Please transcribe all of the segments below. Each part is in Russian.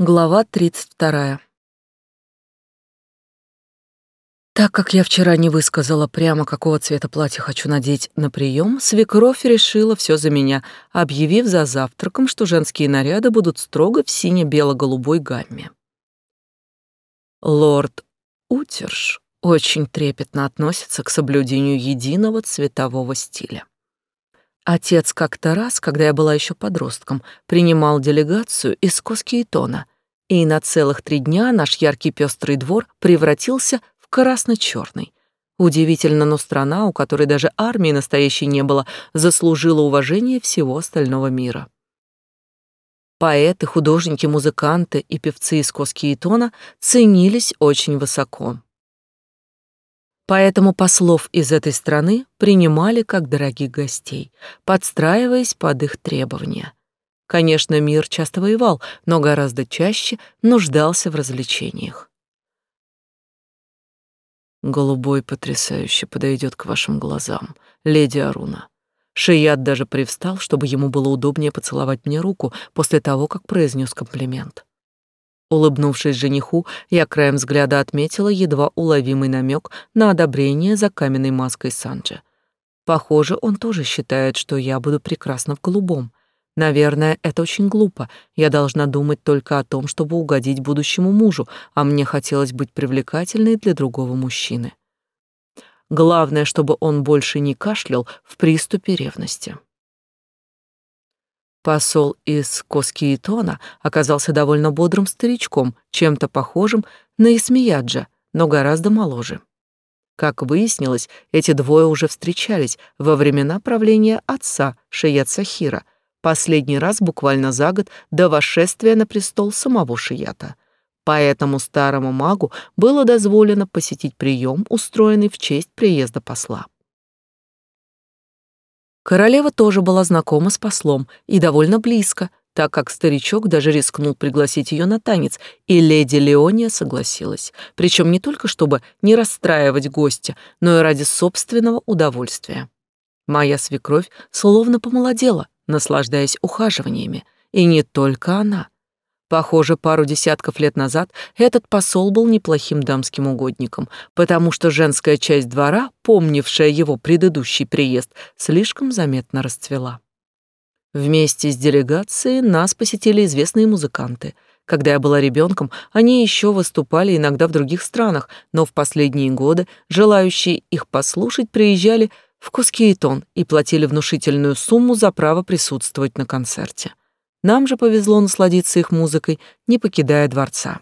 Глава 32. Так как я вчера не высказала прямо, какого цвета платье хочу надеть на прием, свекровь решила все за меня, объявив за завтраком, что женские наряды будут строго в сине-бело-голубой гамме. Лорд Утерш очень трепетно относится к соблюдению единого цветового стиля. Отец как-то раз, когда я была еще подростком, принимал делегацию из Коскиетона, и на целых три дня наш яркий пестрый двор превратился в красно-черный. Удивительно, но страна, у которой даже армии настоящей не было, заслужила уважение всего остального мира. Поэты, художники, музыканты и певцы из Коскиетона ценились очень высоко. Поэтому послов из этой страны принимали как дорогих гостей, подстраиваясь под их требования. Конечно, мир часто воевал, но гораздо чаще нуждался в развлечениях. Голубой потрясающе подойдет к вашим глазам, леди Аруна. Шият даже привстал, чтобы ему было удобнее поцеловать мне руку после того, как произнес комплимент. Улыбнувшись жениху, я краем взгляда отметила едва уловимый намек на одобрение за каменной маской Санджи. Похоже, он тоже считает, что я буду прекрасна в голубом. Наверное, это очень глупо. Я должна думать только о том, чтобы угодить будущему мужу, а мне хотелось быть привлекательной для другого мужчины. Главное, чтобы он больше не кашлял в приступе ревности. Посол из Коскиетона оказался довольно бодрым старичком, чем-то похожим на Исмияджа, но гораздо моложе. Как выяснилось, эти двое уже встречались во времена правления отца Шият Сахира, последний раз буквально за год до восшествия на престол самого Шията. Поэтому старому магу было дозволено посетить прием, устроенный в честь приезда посла. Королева тоже была знакома с послом и довольно близко, так как старичок даже рискнул пригласить ее на танец, и леди Леония согласилась, причем не только чтобы не расстраивать гостя, но и ради собственного удовольствия. Моя свекровь словно помолодела, наслаждаясь ухаживаниями, и не только она — Похоже, пару десятков лет назад этот посол был неплохим дамским угодником, потому что женская часть двора, помнившая его предыдущий приезд, слишком заметно расцвела. Вместе с делегацией нас посетили известные музыканты. Когда я была ребенком, они еще выступали иногда в других странах, но в последние годы желающие их послушать приезжали в Кускиетон и платили внушительную сумму за право присутствовать на концерте. Нам же повезло насладиться их музыкой, не покидая дворца.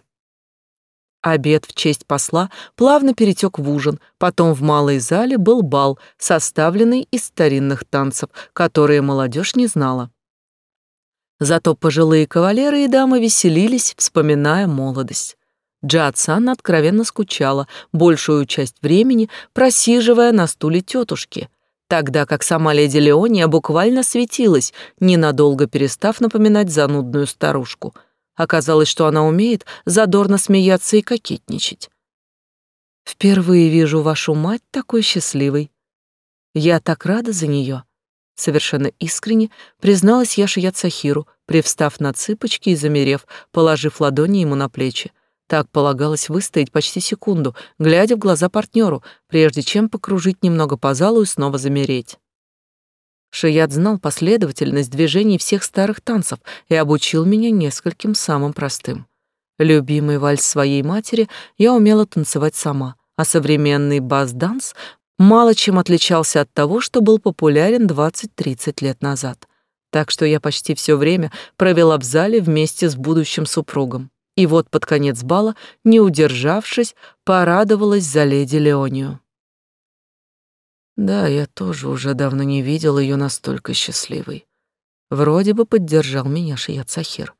Обед в честь посла плавно перетек в ужин, потом в малой зале был бал, составленный из старинных танцев, которые молодежь не знала. Зато пожилые кавалеры и дамы веселились, вспоминая молодость. Джадсан откровенно скучала, большую часть времени просиживая на стуле тетушки, тогда как сама леди Леония буквально светилась, ненадолго перестав напоминать занудную старушку. Оказалось, что она умеет задорно смеяться и кокетничать. «Впервые вижу вашу мать такой счастливой. Я так рада за нее», — совершенно искренне призналась я Шият Сахиру, привстав на цыпочки и замерев, положив ладони ему на плечи. Так полагалось выстоять почти секунду, глядя в глаза партнеру, прежде чем покружить немного по залу и снова замереть. Шият знал последовательность движений всех старых танцев и обучил меня нескольким самым простым. Любимый вальс своей матери я умела танцевать сама, а современный бас-данс мало чем отличался от того, что был популярен 20-30 лет назад. Так что я почти все время провела в зале вместе с будущим супругом. И вот под конец бала, не удержавшись, порадовалась за леди Леонию. Да, я тоже уже давно не видел ее настолько счастливой. Вроде бы поддержал меня Шият Сахир.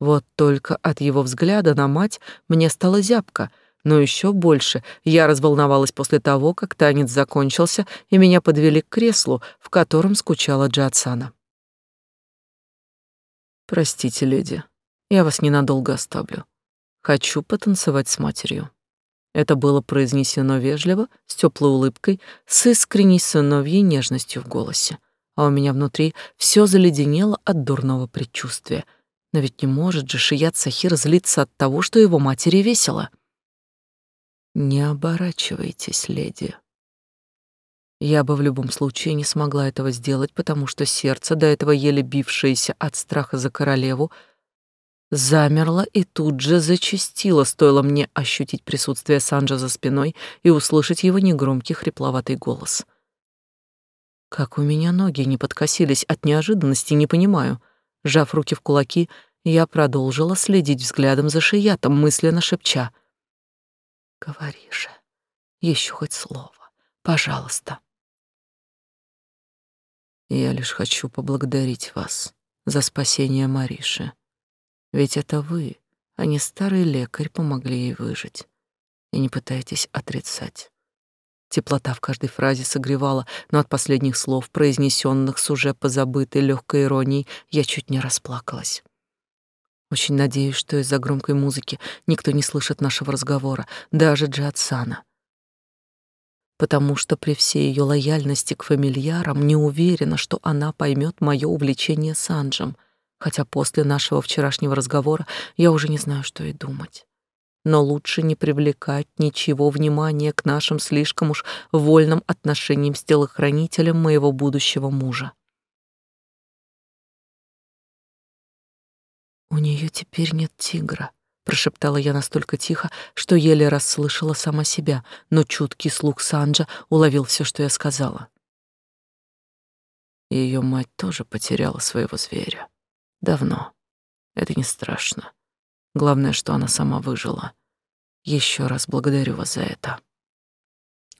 Вот только от его взгляда на мать мне стало зябко, но еще больше я разволновалась после того, как танец закончился, и меня подвели к креслу, в котором скучала Джатсана. «Простите, леди», я вас ненадолго оставлю. Хочу потанцевать с матерью». Это было произнесено вежливо, с теплой улыбкой, с искренней сыновьей нежностью в голосе. А у меня внутри все заледенело от дурного предчувствия. Но ведь не может же Шият Сахир злиться от того, что его матери весело. Не оборачивайтесь, леди. Я бы в любом случае не смогла этого сделать, потому что сердце, до этого еле бившееся от страха за королеву, замерло и тут же зачастило, стоило мне ощутить присутствие Санджа за спиной и услышать его негромкий хрипловатый голос. Как у меня ноги не подкосились от неожиданности, не понимаю. Сжав руки в кулаки, я продолжила следить взглядом за Шиятом, мысленно шепча. «Говори же, еще хоть слово, пожалуйста». «Я лишь хочу поблагодарить вас за спасение Мариши. Ведь это вы, а не старый лекарь, помогли ей выжить. И не пытайтесь отрицать. Теплота в каждой фразе согревала, но от последних слов, произнесенных с уже позабытой легкой иронией, я чуть не расплакалась. Очень надеюсь, что из-за громкой музыки никто не слышит нашего разговора, даже Джатсана. Потому что при всей ее лояльности к фамильярам не уверена, что она поймет мое увлечение Санджем, хотя после нашего вчерашнего разговора я уже не знаю, что и думать но лучше не привлекать ничего внимания к нашим слишком уж вольным отношениям с телохранителем моего будущего мужа. «У нее теперь нет тигра», — прошептала я настолько тихо, что еле расслышала сама себя, но чуткий слух Санджа уловил все, что я сказала. Ее мать тоже потеряла своего зверя. Давно. Это не страшно. Главное, что она сама выжила. Еще раз благодарю вас за это.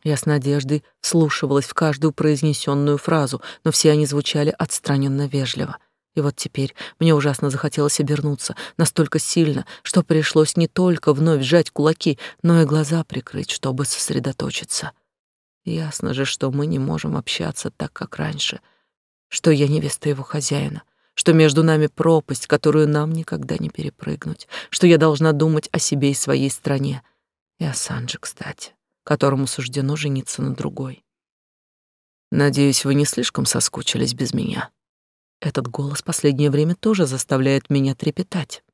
Я с надеждой слушалась в каждую произнесенную фразу, но все они звучали отстраненно вежливо. И вот теперь мне ужасно захотелось обернуться, настолько сильно, что пришлось не только вновь сжать кулаки, но и глаза прикрыть, чтобы сосредоточиться. Ясно же, что мы не можем общаться так, как раньше, что я невеста его хозяина, что между нами пропасть, которую нам никогда не перепрыгнуть, что я должна думать о себе и своей стране, и о Санже, кстати, которому суждено жениться на другой. Надеюсь, вы не слишком соскучились без меня. Этот голос последнее время тоже заставляет меня трепетать.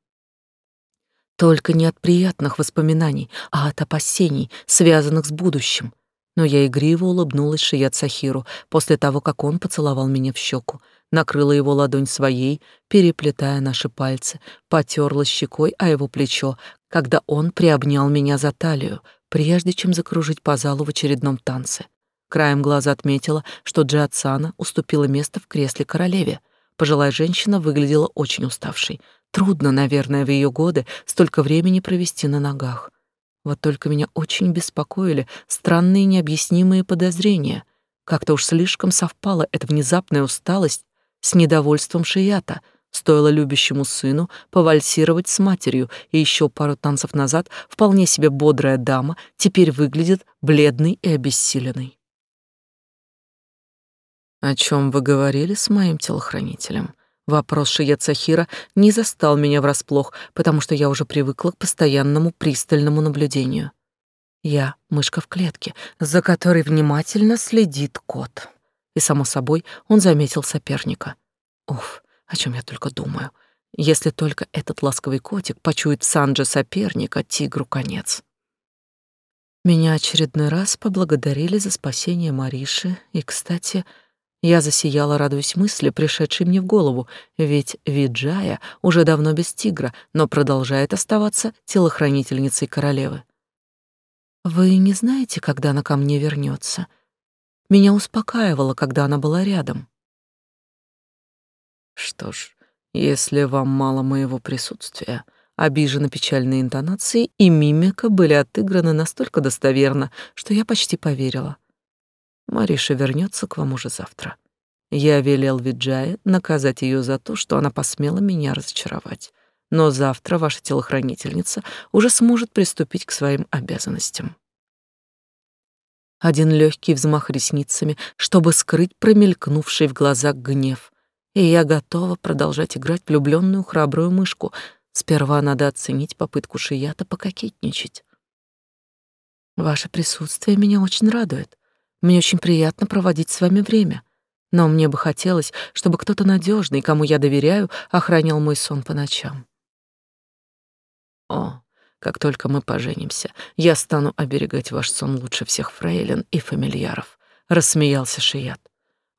Только не от приятных воспоминаний, а от опасений, связанных с будущим. Но я игриво улыбнулась Шият Сахиру после того, как он поцеловал меня в щеку, накрыла его ладонь своей, переплетая наши пальцы, потерла щекой о его плечо, когда он приобнял меня за талию, прежде чем закружить по залу в очередном танце. Краем глаза отметила, что Джиатсана уступила место в кресле королеве. Пожилая женщина выглядела очень уставшей. Трудно, наверное, в ее годы столько времени провести на ногах. Вот только меня очень беспокоили странные необъяснимые подозрения. Как-то уж слишком совпала эта внезапная усталость с недовольством Шията. Стоило любящему сыну повальсировать с матерью, и еще пару танцев назад вполне себе бодрая дама теперь выглядит бледной и обессиленной. «О чем вы говорили с моим телохранителем?» Вопрос Шия Цахира не застал меня врасплох, потому что я уже привыкла к постоянному пристальному наблюдению. Я — мышка в клетке, за которой внимательно следит кот и, само собой, он заметил соперника. Уф, о чем я только думаю. Если только этот ласковый котик почует в Санже соперника, тигру конец. Меня очередной раз поблагодарили за спасение Мариши, и, кстати, я засияла, радуясь мысли, пришедшей мне в голову, ведь Виджая уже давно без тигра, но продолжает оставаться телохранительницей королевы. «Вы не знаете, когда она ко мне вернется? меня успокаивало, когда она была рядом. Что ж, если вам мало моего присутствия, обиженно печальные интонации и мимика были отыграны настолько достоверно, что я почти поверила. Мариша вернется к вам уже завтра. Я велел Виджае наказать ее за то, что она посмела меня разочаровать. Но завтра ваша телохранительница уже сможет приступить к своим обязанностям один легкий взмах ресницами, чтобы скрыть промелькнувший в глазах гнев. И я готова продолжать играть влюбленную храбрую мышку. Сперва надо оценить попытку Шията пококетничать. Ваше присутствие меня очень радует. Мне очень приятно проводить с вами время. Но мне бы хотелось, чтобы кто-то надежный, кому я доверяю, охранял мой сон по ночам. О, как только мы поженимся, я стану оберегать ваш сон лучше всех фрейлин и фамильяров, рассмеялся Шият.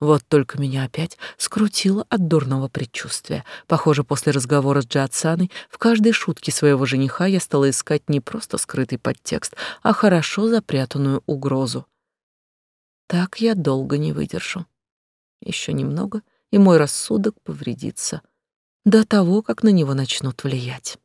Вот только меня опять скрутило от дурного предчувствия. Похоже, после разговора с Джиатсаной в каждой шутке своего жениха я стала искать не просто скрытый подтекст, а хорошо запрятанную угрозу. Так я долго не выдержу. Еще немного, и мой рассудок повредится до того, как на него начнут влиять.